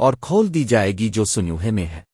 اور کھول دی جائے گی جو سنوہے میں ہے۔